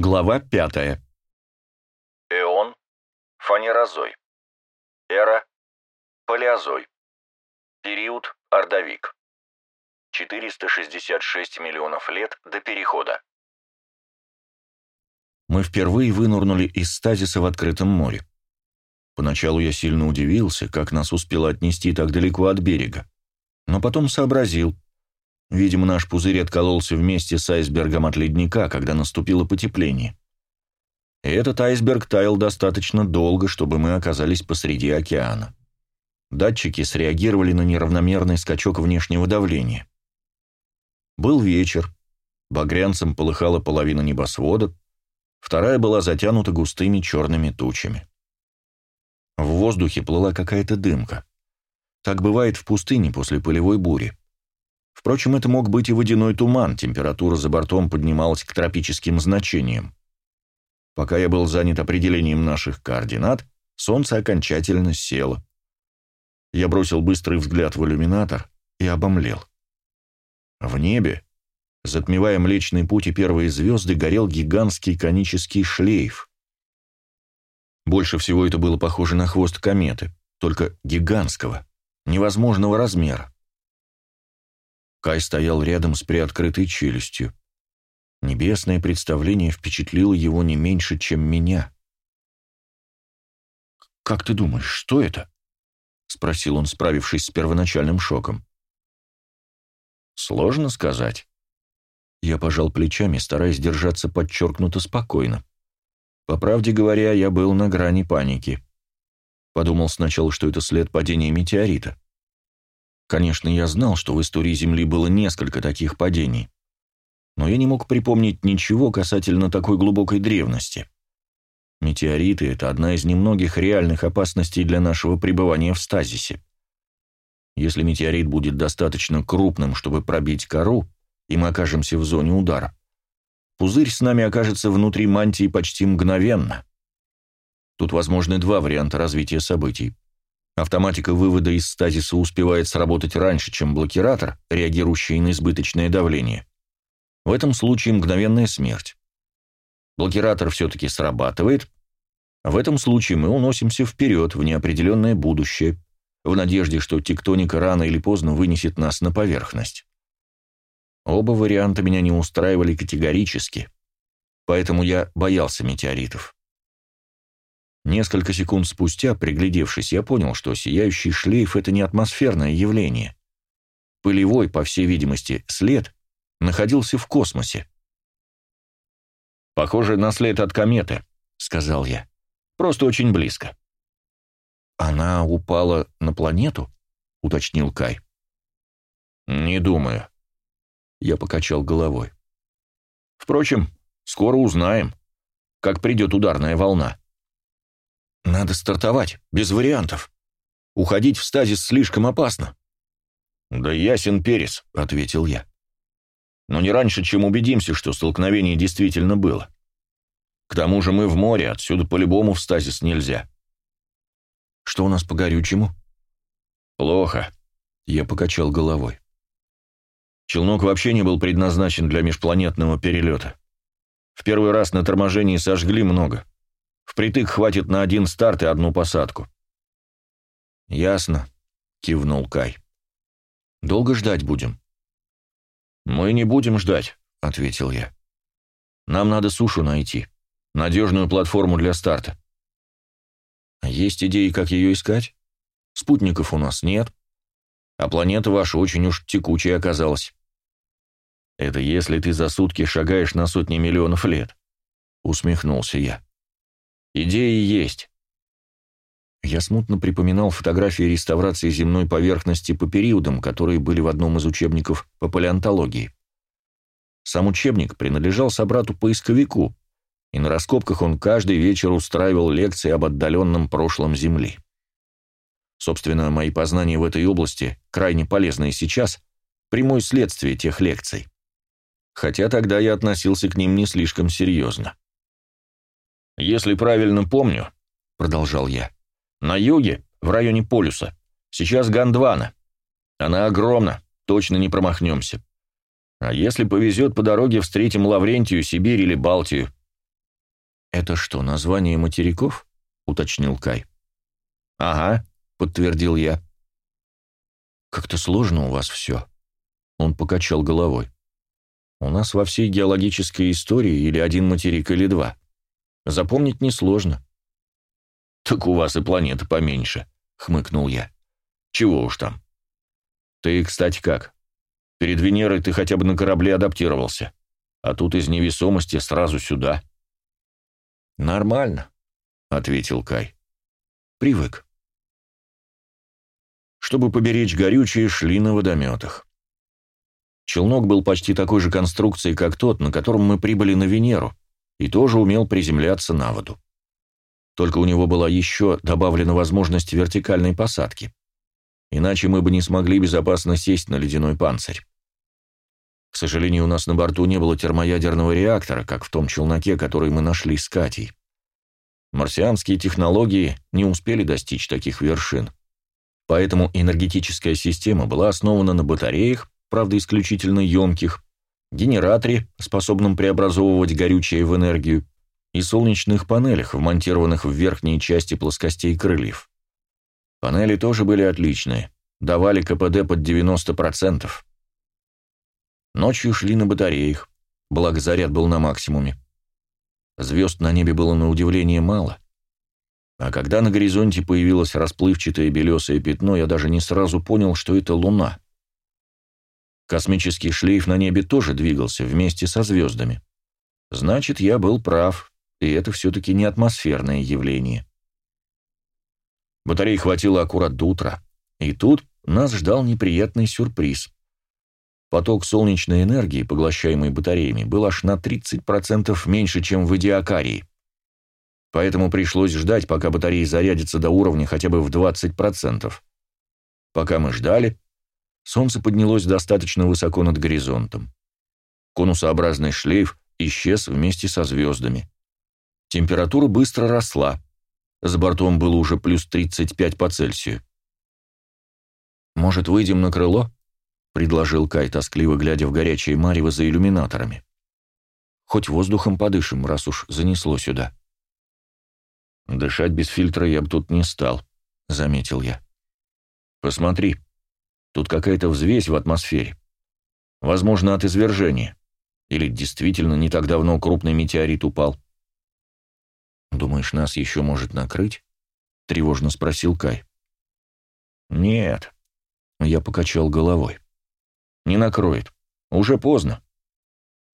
Глава пятая. Эон – фанерозой. Эра – палеозой. Период – ордовик. 466 миллионов лет до Перехода. Мы впервые вынурнули из стазиса в открытом море. Поначалу я сильно удивился, как нас успело отнести так далеко от берега. Но потом сообразил. Видимо, наш пузырь откололся вместе с айсбергом от ледника, когда наступило потепление. И этот айсберг таял достаточно долго, чтобы мы оказались посреди океана. Датчики среагировали на неравномерный скачок внешнего давления. Был вечер. Багрянцем полыхала половина небосвода, вторая была затянута густыми черными тучами. В воздухе плыла какая-то дымка. Так бывает в пустыне после полевой бури. Впрочем, это мог быть и водяной туман, температура за бортом поднималась к тропическим значениям. Пока я был занят определением наших координат, солнце окончательно село. Я бросил быстрый взгляд в иллюминатор и обомлел. В небе, затмевая Млечный Путь и первые звезды, горел гигантский конический шлейф. Больше всего это было похоже на хвост кометы, только гигантского, невозможного размера. Кай стоял рядом с приоткрытой челюстью. Небесное представление впечатлило его не меньше, чем меня. «Как ты думаешь, что это?» — спросил он, справившись с первоначальным шоком. «Сложно сказать». Я пожал плечами, стараясь держаться подчеркнуто спокойно. По правде говоря, я был на грани паники. Подумал сначала, что это след падения метеорита. Конечно, я знал, что в истории Земли было несколько таких падений. Но я не мог припомнить ничего касательно такой глубокой древности. Метеориты — это одна из немногих реальных опасностей для нашего пребывания в стазисе. Если метеорит будет достаточно крупным, чтобы пробить кору, и мы окажемся в зоне удара, пузырь с нами окажется внутри мантии почти мгновенно. Тут возможны два варианта развития событий. Автоматика вывода из стазиса успевает сработать раньше, чем блокиратор, реагирующий на избыточное давление. В этом случае мгновенная смерть. Блокиратор все-таки срабатывает. В этом случае мы уносимся вперед, в неопределенное будущее, в надежде, что тектоника рано или поздно вынесет нас на поверхность. Оба варианта меня не устраивали категорически, поэтому я боялся метеоритов. Несколько секунд спустя, приглядевшись, я понял, что сияющий шлейф — это не атмосферное явление. Пылевой, по всей видимости, след находился в космосе. «Похоже на след от кометы», — сказал я. «Просто очень близко». «Она упала на планету?» — уточнил Кай. «Не думаю», я покачал головой. Впрочем, скоро узнаем, как придет ударная волна. Надо стартовать, без вариантов. Уходить в стазис слишком опасно. Да ясен перец, ответил я. Но не раньше, чем убедимся, что столкновение действительно было. К тому же мы в море, отсюда по-любому в стазис нельзя. Что у нас по горючему? Плохо. Я покачал головой. Челнок вообще не был предназначен для межпланетного перелета. В первый раз на торможении сожгли много. Впритык хватит на один старт и одну посадку. «Ясно», — кивнул Кай. «Долго ждать будем?» «Мы не будем ждать», — ответил я. «Нам надо сушу найти, надежную платформу для старта». «Есть идеи, как ее искать? Спутников у нас нет, а планета ваша очень уж текучая оказалась». Это если ты за сутки шагаешь на сотни миллионов лет, усмехнулся я. Идеи есть. Я смутно припоминал фотографии реставрации земной поверхности по периодам, которые были в одном из учебников по палеонтологии. Сам учебник принадлежал собрату-поисковику, и на раскопках он каждый вечер устраивал лекции об отдаленном прошлом Земли. Собственно, мои познания в этой области, крайне полезные сейчас, прямое следствие тех лекций хотя тогда я относился к ним не слишком серьезно. «Если правильно помню», — продолжал я, — «на юге, в районе полюса, сейчас Гондвана. Она огромна, точно не промахнемся. А если повезет по дороге, встретим Лаврентию, Сибирь или Балтию. «Это что, название материков?» — уточнил Кай. «Ага», — подтвердил я. «Как-то сложно у вас все», — он покачал головой. «У нас во всей геологической истории или один материк, или два. Запомнить несложно». «Так у вас и планета поменьше», — хмыкнул я. «Чего уж там». «Ты, кстати, как? Перед Венерой ты хотя бы на корабле адаптировался, а тут из невесомости сразу сюда». «Нормально», — ответил Кай. «Привык». Чтобы поберечь горючее, шли на водометах. Челнок был почти такой же конструкции, как тот, на котором мы прибыли на Венеру, и тоже умел приземляться на воду. Только у него была еще добавлена возможность вертикальной посадки. Иначе мы бы не смогли безопасно сесть на ледяной панцирь. К сожалению, у нас на борту не было термоядерного реактора, как в том челноке, который мы нашли с Катей. Марсианские технологии не успели достичь таких вершин. Поэтому энергетическая система была основана на батареях, правда исключительно емких, генераторе, способном преобразовывать горючее в энергию, и солнечных панелях, вмонтированных в верхней части плоскостей крыльев. Панели тоже были отличные, давали КПД под 90%. Ночью шли на батареях, благо заряд был на максимуме. Звезд на небе было на удивление мало. А когда на горизонте появилось расплывчатое белесое пятно, я даже не сразу понял, что это Луна. Космический шлейф на небе тоже двигался вместе со звездами. Значит, я был прав, и это все-таки не атмосферное явление. Батареи хватило аккурат до утра, и тут нас ждал неприятный сюрприз. Поток солнечной энергии, поглощаемый батареями, был аж на 30% меньше, чем в Идиакарии. Поэтому пришлось ждать, пока батареи зарядятся до уровня хотя бы в 20%. Пока мы ждали, солнце поднялось достаточно высоко над горизонтом. Конусообразный шлейф исчез вместе со звездами. Температура быстро росла. За бортом было уже плюс 35 по Цельсию. «Может, выйдем на крыло?» — предложил Кай, тоскливо глядя в горячее марево за иллюминаторами. «Хоть воздухом подышим, раз уж занесло сюда». «Дышать без фильтра я бы тут не стал», — заметил я. «Посмотри, тут какая-то взвесь в атмосфере. Возможно, от извержения. Или действительно не так давно крупный метеорит упал. «Думаешь, нас еще может накрыть?» — тревожно спросил Кай. «Нет», — я покачал головой. «Не накроет. Уже поздно.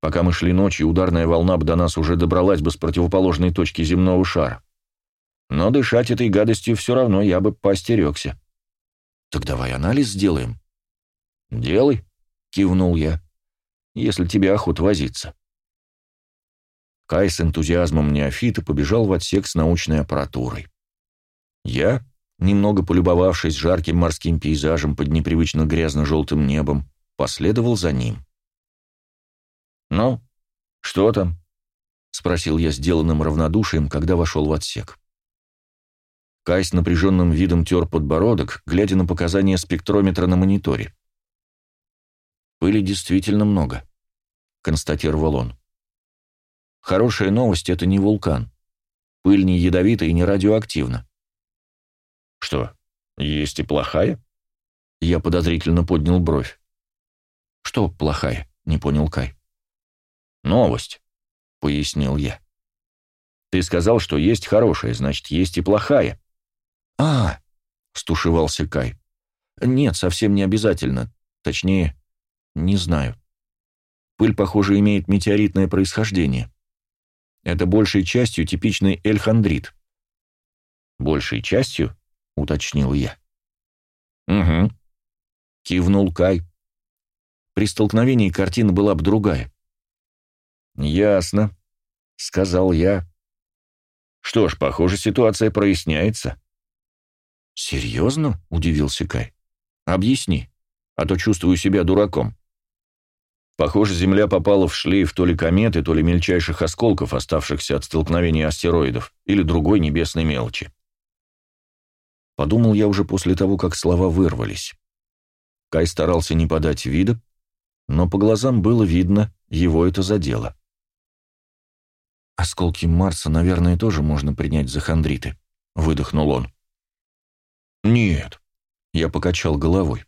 Пока мы шли ночью, ударная волна бы до нас уже добралась бы с противоположной точки земного шара. Но дышать этой гадостью все равно я бы поостерегся». «Так давай анализ сделаем». «Делай», — кивнул я, — «если тебе охот возиться». Кай с энтузиазмом неофита побежал в отсек с научной аппаратурой. Я, немного полюбовавшись жарким морским пейзажем под непривычно грязно-желтым небом, последовал за ним. «Ну, что там?» — спросил я сделанным равнодушием, когда вошел в отсек. Кай с напряженным видом тер подбородок, глядя на показания спектрометра на мониторе. «Пыли действительно много», — констатировал он. Хорошая новость — это не вулкан. Пыль не ядовита и не радиоактивна. Что, есть и плохая? Я подозрительно поднял бровь. Что плохая? Не понял Кай. Новость, пояснил я. Ты сказал, что есть хорошая, значит, есть и плохая. А, стушевался Кай. Нет, совсем не обязательно. Точнее, не знаю. Пыль, похоже, имеет метеоритное происхождение. Это большей частью типичный эльхандрит. «Большей частью?» — уточнил я. «Угу», — кивнул Кай. При столкновении картина была бы другая. «Ясно», — сказал я. «Что ж, похоже, ситуация проясняется». «Серьезно?» — удивился Кай. «Объясни, а то чувствую себя дураком». Похоже, Земля попала в шлейф то ли кометы, то ли мельчайших осколков, оставшихся от столкновения астероидов, или другой небесной мелочи. Подумал я уже после того, как слова вырвались. Кай старался не подать вида, но по глазам было видно, его это задело. «Осколки Марса, наверное, тоже можно принять за хондриты», — выдохнул он. «Нет», — я покачал головой.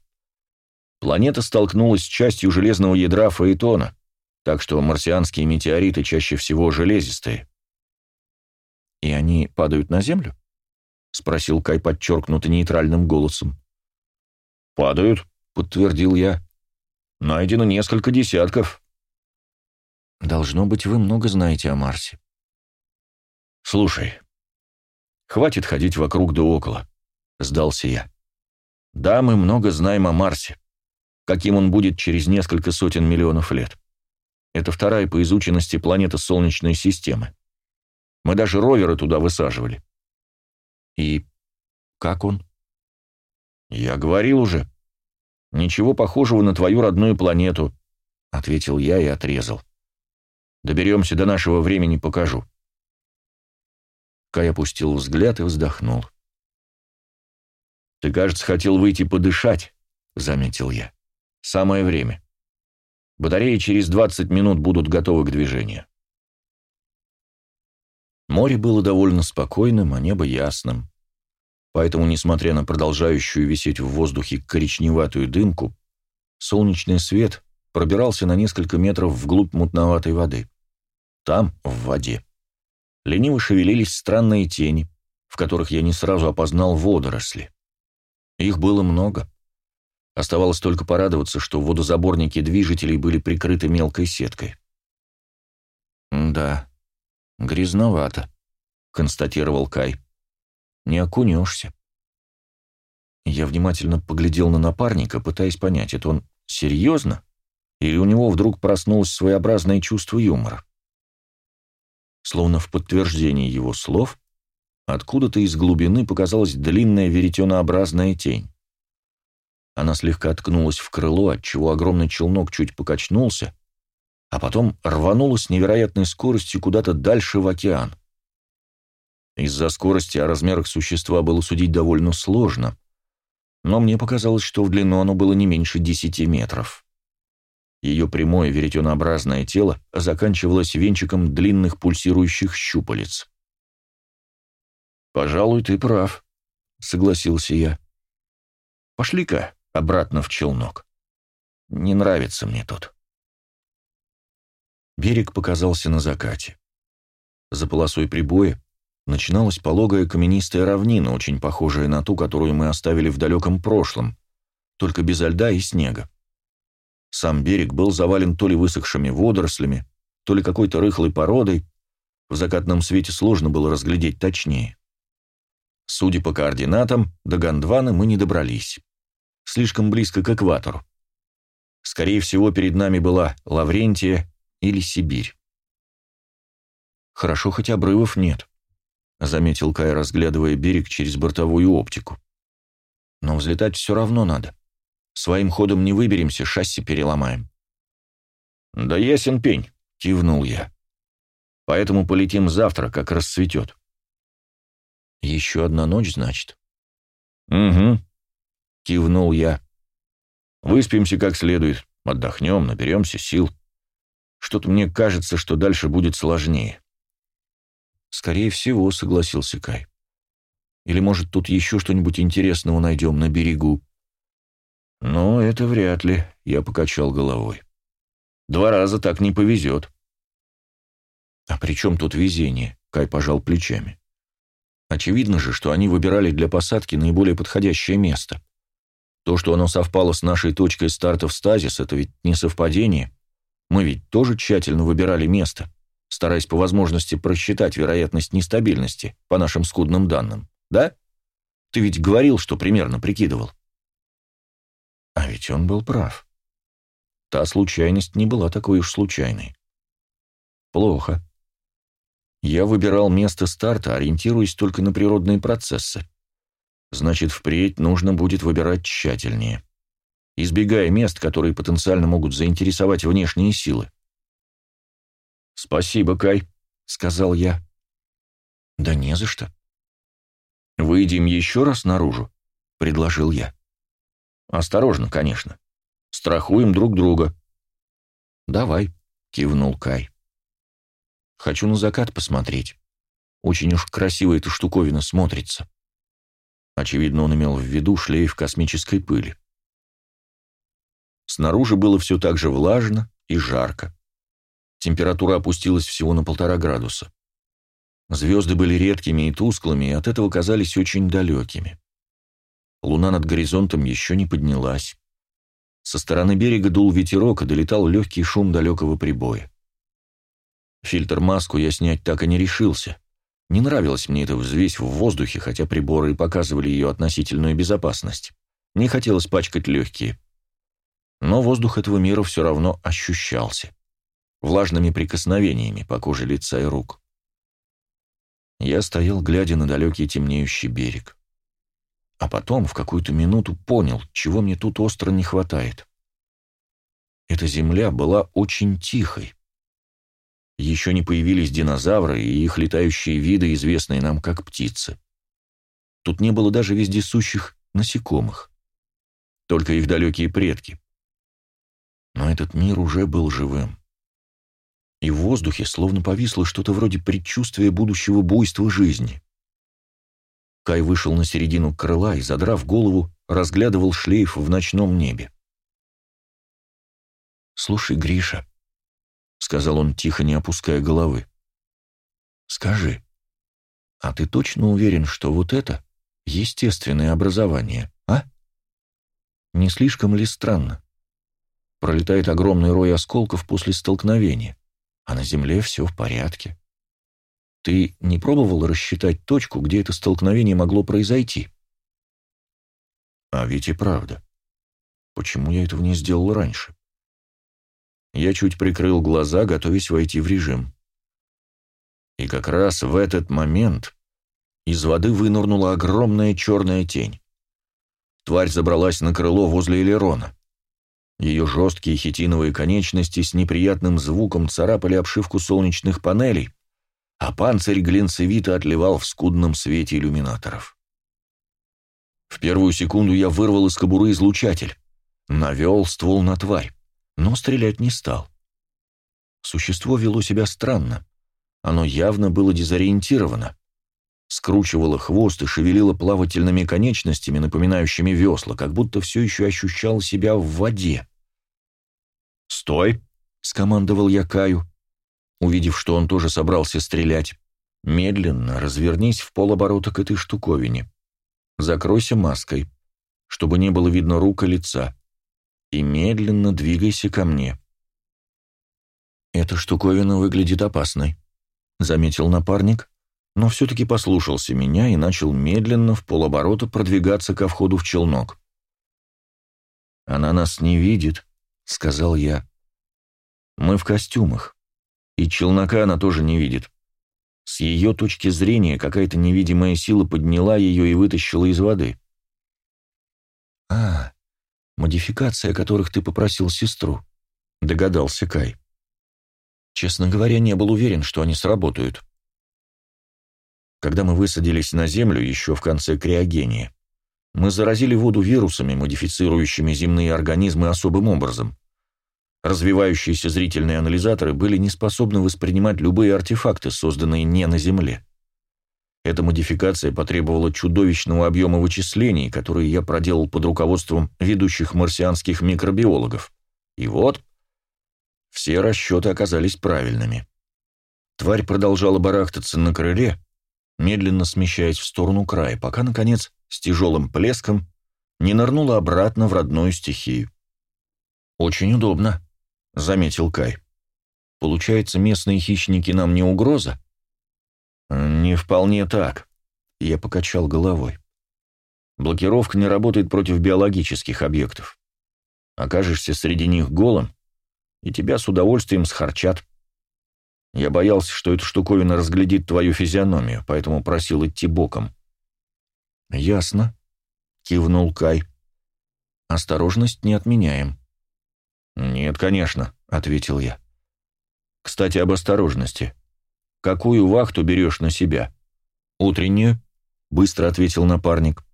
Планета столкнулась с частью железного ядра Фаэтона, так что марсианские метеориты чаще всего железистые. «И они падают на Землю?» — спросил Кай подчеркнуто нейтральным голосом. «Падают», — подтвердил я. «Найдено несколько десятков». «Должно быть, вы много знаете о Марсе». «Слушай, хватит ходить вокруг да около», — сдался я. «Да, мы много знаем о Марсе, каким он будет через несколько сотен миллионов лет. Это вторая по изученности планета Солнечной системы. Мы даже роверы туда высаживали». «И как он?» «Я говорил уже. Ничего похожего на твою родную планету», — ответил я и отрезал. «Доберемся до нашего времени, покажу». Кай опустил взгляд и вздохнул. «Ты, кажется, хотел выйти подышать», — заметил я. «Самое время. Батареи через 20 минут будут готовы к движению». Море было довольно спокойным, а небо ясным. Поэтому, несмотря на продолжающую висеть в воздухе коричневатую дымку, солнечный свет пробирался на несколько метров вглубь мутноватой воды. Там, в воде, лениво шевелились странные тени, в которых я не сразу опознал водоросли. Их было много. Оставалось только порадоваться, что водозаборники движителей были прикрыты мелкой сеткой. «Да, грязновато», — констатировал Кай не окунешься. Я внимательно поглядел на напарника, пытаясь понять, это он серьезно? Или у него вдруг проснулось своеобразное чувство юмора? Словно в подтверждение его слов, откуда-то из глубины показалась длинная веретенообразная тень. Она слегка откнулась в крыло, отчего огромный челнок чуть покачнулся, а потом рванула с невероятной скоростью куда-то дальше в океан. Из-за скорости о размерах существа было судить довольно сложно, но мне показалось, что в длину оно было не меньше десяти метров. Ее прямое веретенообразное тело заканчивалось венчиком длинных пульсирующих щупалец. «Пожалуй, ты прав», — согласился я. «Пошли-ка обратно в челнок. Не нравится мне тут». Берег показался на закате. За полосой прибоя начиналась пологая каменистая равнина, очень похожая на ту, которую мы оставили в далеком прошлом, только без льда и снега. Сам берег был завален то ли высохшими водорослями, то ли какой-то рыхлой породой, в закатном свете сложно было разглядеть точнее. Судя по координатам, до Гондвана мы не добрались. Слишком близко к экватору. Скорее всего, перед нами была Лаврентия или Сибирь. Хорошо, хоть обрывов нет заметил Кай, разглядывая берег через бортовую оптику. Но взлетать все равно надо. Своим ходом не выберемся, шасси переломаем. Да ясен пень, кивнул я. Поэтому полетим завтра, как рассветет. Еще одна ночь, значит? Угу, кивнул я. Выспимся как следует, отдохнем, наберемся сил. Что-то мне кажется, что дальше будет сложнее. «Скорее всего», — согласился Кай. «Или, может, тут еще что-нибудь интересного найдем на берегу?» «Ну, это вряд ли», — я покачал головой. «Два раза так не повезет». «А при чем тут везение?» — Кай пожал плечами. «Очевидно же, что они выбирали для посадки наиболее подходящее место. То, что оно совпало с нашей точкой старта в стазис, это ведь не совпадение. Мы ведь тоже тщательно выбирали место» стараясь по возможности просчитать вероятность нестабильности по нашим скудным данным, да? Ты ведь говорил, что примерно прикидывал. А ведь он был прав. Та случайность не была такой уж случайной. Плохо. Я выбирал место старта, ориентируясь только на природные процессы. Значит, впредь нужно будет выбирать тщательнее, избегая мест, которые потенциально могут заинтересовать внешние силы. «Спасибо, Кай», — сказал я. «Да не за что». «Выйдем еще раз наружу», — предложил я. «Осторожно, конечно. Страхуем друг друга». «Давай», — кивнул Кай. Хочу на закат посмотреть. Очень уж красиво эта штуковина смотрится. Очевидно, он имел в виду шлейф космической пыли. Снаружи было все так же влажно и жарко. Температура опустилась всего на полтора градуса. Звезды были редкими и тусклыми, и от этого казались очень далекими. Луна над горизонтом еще не поднялась. Со стороны берега дул ветерок и долетал легкий шум далекого прибоя. Фильтр-маску я снять так и не решился. Не нравилась мне эта взвесь в воздухе, хотя приборы и показывали ее относительную безопасность. Не хотелось пачкать легкие. Но воздух этого мира все равно ощущался. Влажными прикосновениями по коже лица и рук. Я стоял, глядя на далекий темнеющий берег. А потом в какую-то минуту понял, чего мне тут остро не хватает. Эта земля была очень тихой. Еще не появились динозавры и их летающие виды, известные нам как птицы. Тут не было даже вездесущих насекомых. Только их далекие предки. Но этот мир уже был живым. И в воздухе словно повисло что-то вроде предчувствия будущего буйства жизни. Кай вышел на середину крыла и, задрав голову, разглядывал шлейф в ночном небе. «Слушай, Гриша», — сказал он тихо, не опуская головы, — «скажи, а ты точно уверен, что вот это естественное образование, а? Не слишком ли странно? Пролетает огромный рой осколков после столкновения, а на Земле все в порядке. Ты не пробовал рассчитать точку, где это столкновение могло произойти? А ведь и правда. Почему я этого не сделал раньше? Я чуть прикрыл глаза, готовясь войти в режим. И как раз в этот момент из воды вынырнула огромная черная тень. Тварь забралась на крыло возле элерона. Ее жесткие хитиновые конечности с неприятным звуком царапали обшивку солнечных панелей, а панцирь глинцевито отливал в скудном свете иллюминаторов. В первую секунду я вырвал из кобуры излучатель, навел ствол на тварь, но стрелять не стал. Существо вело себя странно. Оно явно было дезориентировано. Скручивало хвост и шевелило плавательными конечностями, напоминающими весла, как будто все еще ощущал себя в воде. «Стой!» — скомандовал я Каю. Увидев, что он тоже собрался стрелять, медленно развернись в полоборота к этой штуковине. Закройся маской, чтобы не было видно рук и лица, и медленно двигайся ко мне. «Эта штуковина выглядит опасной», — заметил напарник, но все-таки послушался меня и начал медленно в полоборота продвигаться ко входу в челнок. «Она нас не видит», — сказал я. «Мы в костюмах, и челнока она тоже не видит. С ее точки зрения какая-то невидимая сила подняла ее и вытащила из воды». «А, модификация, которых ты попросил сестру», — догадался Кай. «Честно говоря, не был уверен, что они сработают». Когда мы высадились на Землю еще в конце криогения, мы заразили воду вирусами, модифицирующими земные организмы особым образом. Развивающиеся зрительные анализаторы были не способны воспринимать любые артефакты, созданные не на Земле. Эта модификация потребовала чудовищного объема вычислений, которые я проделал под руководством ведущих марсианских микробиологов. И вот, все расчеты оказались правильными. Тварь продолжала барахтаться на крыле, медленно смещаясь в сторону края, пока, наконец, с тяжелым плеском не нырнула обратно в родную стихию. «Очень удобно», — заметил Кай. «Получается, местные хищники нам не угроза?» «Не вполне так», — я покачал головой. «Блокировка не работает против биологических объектов. Окажешься среди них голым, и тебя с удовольствием схарчат. Я боялся, что эта штуковина разглядит твою физиономию, поэтому просил идти боком». «Ясно», — кивнул Кай. «Осторожность не отменяем». «Нет, конечно», — ответил я. «Кстати, об осторожности. Какую вахту берешь на себя?» «Утреннюю», — быстро ответил напарник.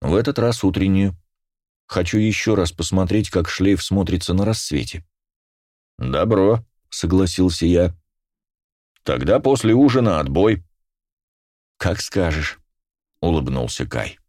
«В этот раз утреннюю. Хочу еще раз посмотреть, как шлейф смотрится на рассвете». «Добро», — согласился я. Тогда после ужина отбой. Как скажешь, улыбнулся Кай.